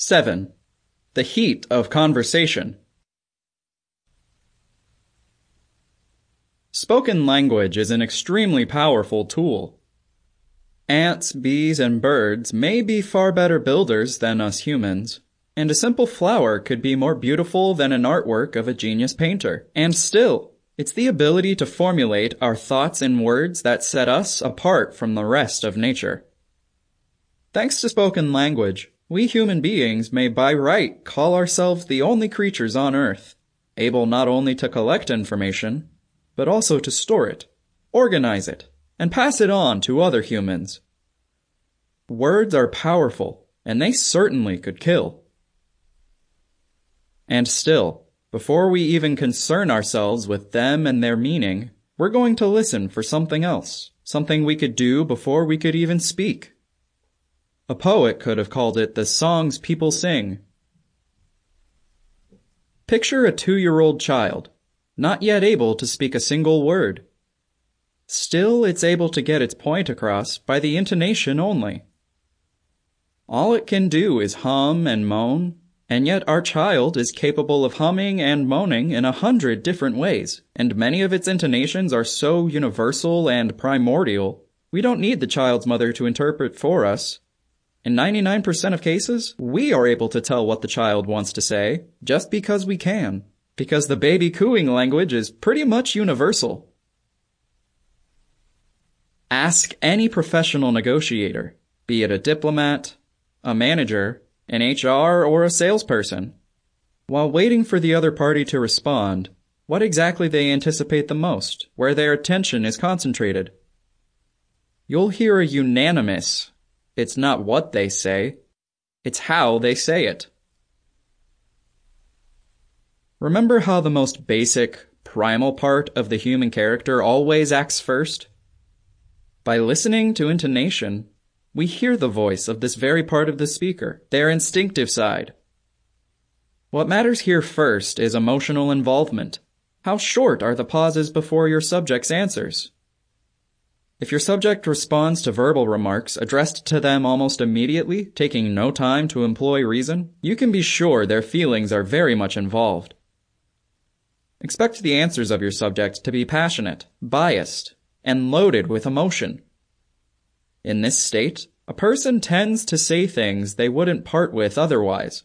7. The heat of conversation. Spoken language is an extremely powerful tool. Ants, bees, and birds may be far better builders than us humans, and a simple flower could be more beautiful than an artwork of a genius painter. And still, it's the ability to formulate our thoughts in words that set us apart from the rest of nature. Thanks to spoken language, we human beings may by right call ourselves the only creatures on earth, able not only to collect information, but also to store it, organize it, and pass it on to other humans. Words are powerful, and they certainly could kill. And still, before we even concern ourselves with them and their meaning, we're going to listen for something else, something we could do before we could even speak. A poet could have called it the songs people sing. Picture a two-year-old child, not yet able to speak a single word. Still, it's able to get its point across by the intonation only. All it can do is hum and moan, and yet our child is capable of humming and moaning in a hundred different ways, and many of its intonations are so universal and primordial, we don't need the child's mother to interpret for us. In 99% of cases, we are able to tell what the child wants to say just because we can, because the baby cooing language is pretty much universal. Ask any professional negotiator, be it a diplomat, a manager, an HR, or a salesperson. While waiting for the other party to respond, what exactly they anticipate the most, where their attention is concentrated. You'll hear a unanimous it's not what they say, it's how they say it. Remember how the most basic, primal part of the human character always acts first? By listening to intonation, we hear the voice of this very part of the speaker, their instinctive side. What matters here first is emotional involvement. How short are the pauses before your subject's answers? If your subject responds to verbal remarks addressed to them almost immediately, taking no time to employ reason, you can be sure their feelings are very much involved. Expect the answers of your subject to be passionate, biased, and loaded with emotion. In this state, a person tends to say things they wouldn't part with otherwise.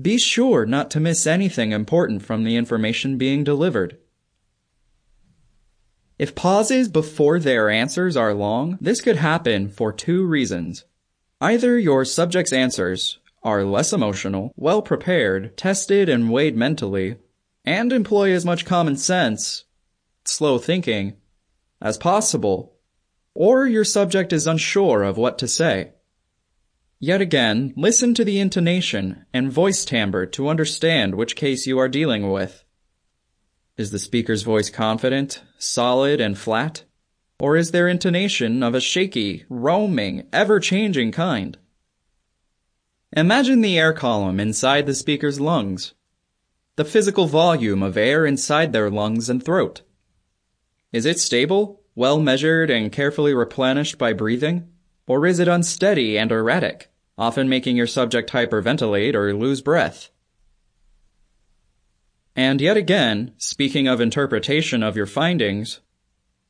Be sure not to miss anything important from the information being delivered. If pauses before their answers are long, this could happen for two reasons. Either your subject's answers are less emotional, well prepared, tested and weighed mentally, and employ as much common sense, slow thinking, as possible, or your subject is unsure of what to say. Yet again, listen to the intonation and voice timbre to understand which case you are dealing with. Is the speaker's voice confident, solid, and flat? Or is their intonation of a shaky, roaming, ever-changing kind? Imagine the air column inside the speaker's lungs. The physical volume of air inside their lungs and throat. Is it stable, well measured, and carefully replenished by breathing? Or is it unsteady and erratic, often making your subject hyperventilate or lose breath? And yet again, speaking of interpretation of your findings,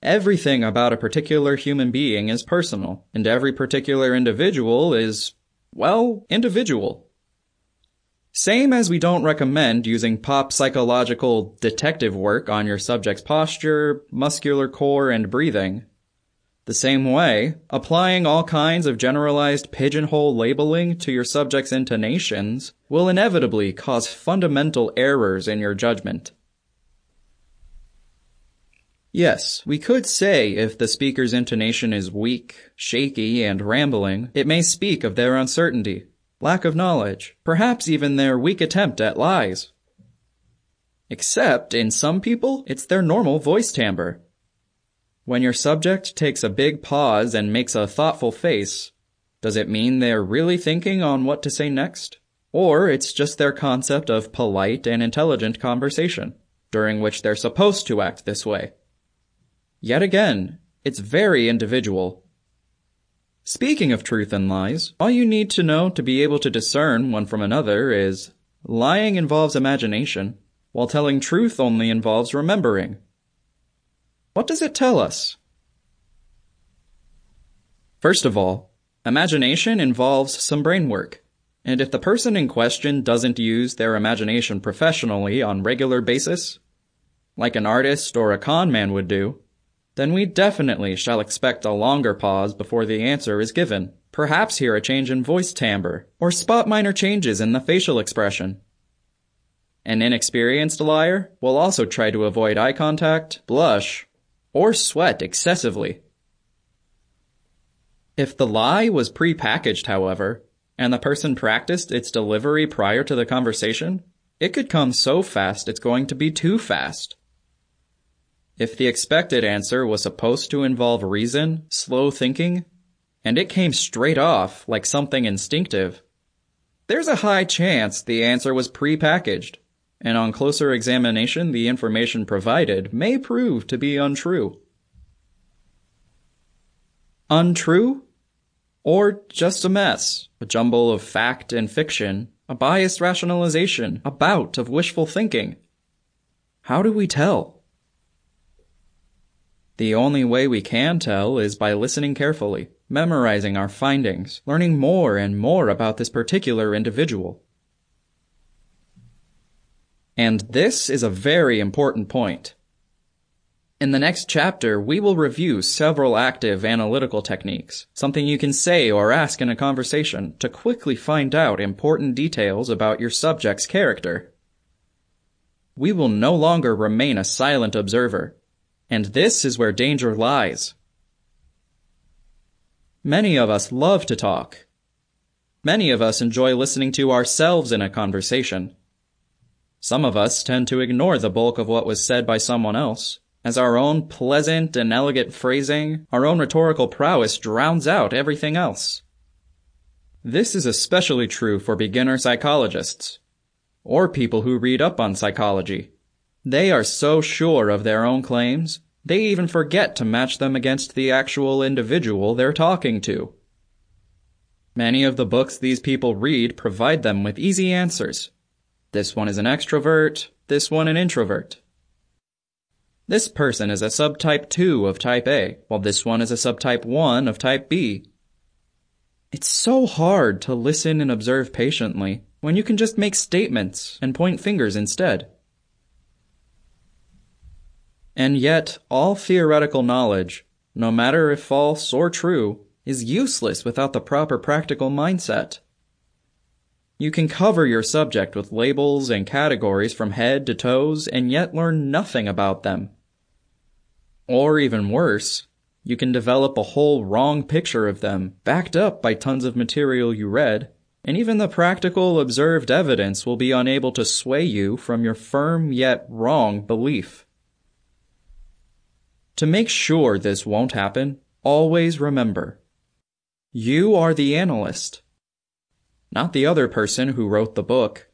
everything about a particular human being is personal, and every particular individual is, well, individual. Same as we don't recommend using pop psychological detective work on your subject's posture, muscular core, and breathing, the same way, applying all kinds of generalized pigeonhole labeling to your subject's intonations will inevitably cause fundamental errors in your judgment. Yes, we could say if the speaker's intonation is weak, shaky, and rambling, it may speak of their uncertainty, lack of knowledge, perhaps even their weak attempt at lies. Except, in some people, it's their normal voice timbre, when your subject takes a big pause and makes a thoughtful face, does it mean they're really thinking on what to say next? Or it's just their concept of polite and intelligent conversation, during which they're supposed to act this way? Yet again, it's very individual. Speaking of truth and lies, all you need to know to be able to discern one from another is lying involves imagination, while telling truth only involves remembering. What does it tell us? First of all, imagination involves some brain work. And if the person in question doesn't use their imagination professionally on regular basis, like an artist or a con man would do, then we definitely shall expect a longer pause before the answer is given. Perhaps hear a change in voice timbre, or spot minor changes in the facial expression. An inexperienced liar will also try to avoid eye contact, blush, or sweat excessively. If the lie was pre-packaged, however, and the person practiced its delivery prior to the conversation, it could come so fast it's going to be too fast. If the expected answer was supposed to involve reason, slow thinking, and it came straight off like something instinctive, there's a high chance the answer was pre-packaged, and on closer examination the information provided may prove to be untrue. Untrue? Or just a mess, a jumble of fact and fiction, a biased rationalization, a bout of wishful thinking. How do we tell? The only way we can tell is by listening carefully, memorizing our findings, learning more and more about this particular individual. And this is a very important point. In the next chapter, we will review several active analytical techniques, something you can say or ask in a conversation to quickly find out important details about your subject's character. We will no longer remain a silent observer, and this is where danger lies. Many of us love to talk. Many of us enjoy listening to ourselves in a conversation. Some of us tend to ignore the bulk of what was said by someone else as our own pleasant and elegant phrasing, our own rhetorical prowess drowns out everything else. This is especially true for beginner psychologists, or people who read up on psychology. They are so sure of their own claims, they even forget to match them against the actual individual they're talking to. Many of the books these people read provide them with easy answers. This one is an extrovert, this one an introvert. This person is a subtype 2 of type A, while this one is a subtype 1 of type B. It's so hard to listen and observe patiently when you can just make statements and point fingers instead. And yet, all theoretical knowledge, no matter if false or true, is useless without the proper practical mindset. You can cover your subject with labels and categories from head to toes and yet learn nothing about them. Or even worse, you can develop a whole wrong picture of them, backed up by tons of material you read, and even the practical observed evidence will be unable to sway you from your firm yet wrong belief. To make sure this won't happen, always remember, you are the analyst, not the other person who wrote the book,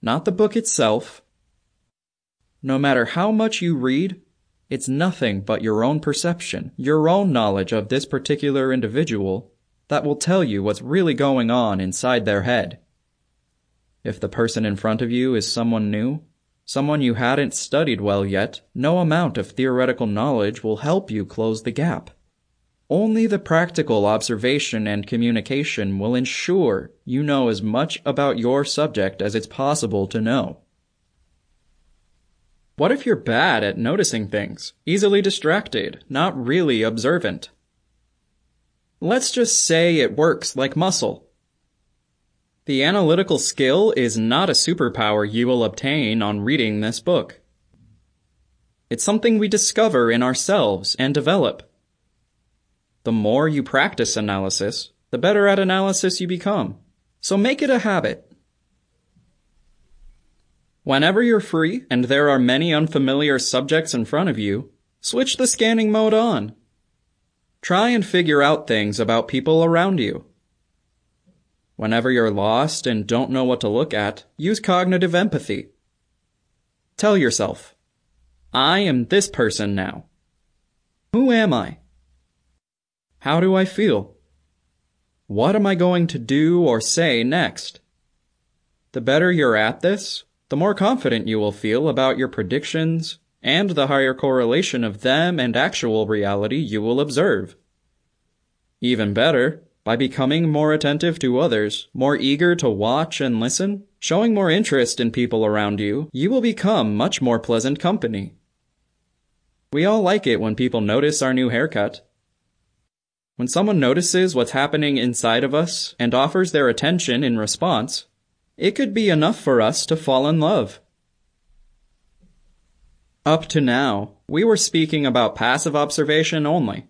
not the book itself. No matter how much you read, it's nothing but your own perception, your own knowledge of this particular individual that will tell you what's really going on inside their head. If the person in front of you is someone new, someone you hadn't studied well yet, no amount of theoretical knowledge will help you close the gap. Only the practical observation and communication will ensure you know as much about your subject as it's possible to know. What if you're bad at noticing things, easily distracted, not really observant? Let's just say it works like muscle. The analytical skill is not a superpower you will obtain on reading this book. It's something we discover in ourselves and develop. The more you practice analysis, the better at analysis you become. So make it a habit. Whenever you're free and there are many unfamiliar subjects in front of you, switch the scanning mode on. Try and figure out things about people around you. Whenever you're lost and don't know what to look at, use cognitive empathy. Tell yourself, I am this person now. Who am I? How do I feel? What am I going to do or say next? The better you're at this, the more confident you will feel about your predictions and the higher correlation of them and actual reality you will observe. Even better, by becoming more attentive to others, more eager to watch and listen, showing more interest in people around you, you will become much more pleasant company. We all like it when people notice our new haircut. When someone notices what's happening inside of us and offers their attention in response, it could be enough for us to fall in love. Up to now, we were speaking about passive observation only.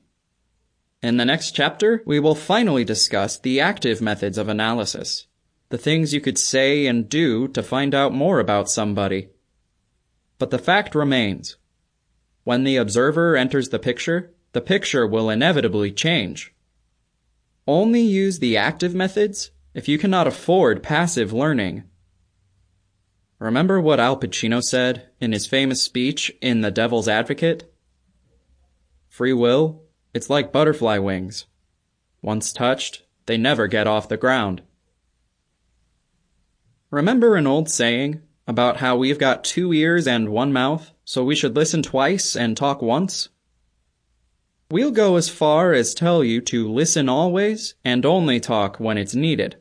In the next chapter, we will finally discuss the active methods of analysis, the things you could say and do to find out more about somebody. But the fact remains. When the observer enters the picture, the picture will inevitably change. Only use the active methods if you cannot afford passive learning. Remember what Al Pacino said in his famous speech in The Devil's Advocate? Free will, it's like butterfly wings. Once touched, they never get off the ground. Remember an old saying about how we've got two ears and one mouth, so we should listen twice and talk once? We'll go as far as tell you to listen always and only talk when it's needed.